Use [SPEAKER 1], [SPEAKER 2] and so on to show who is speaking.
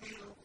[SPEAKER 1] بِالْغُنَّةِ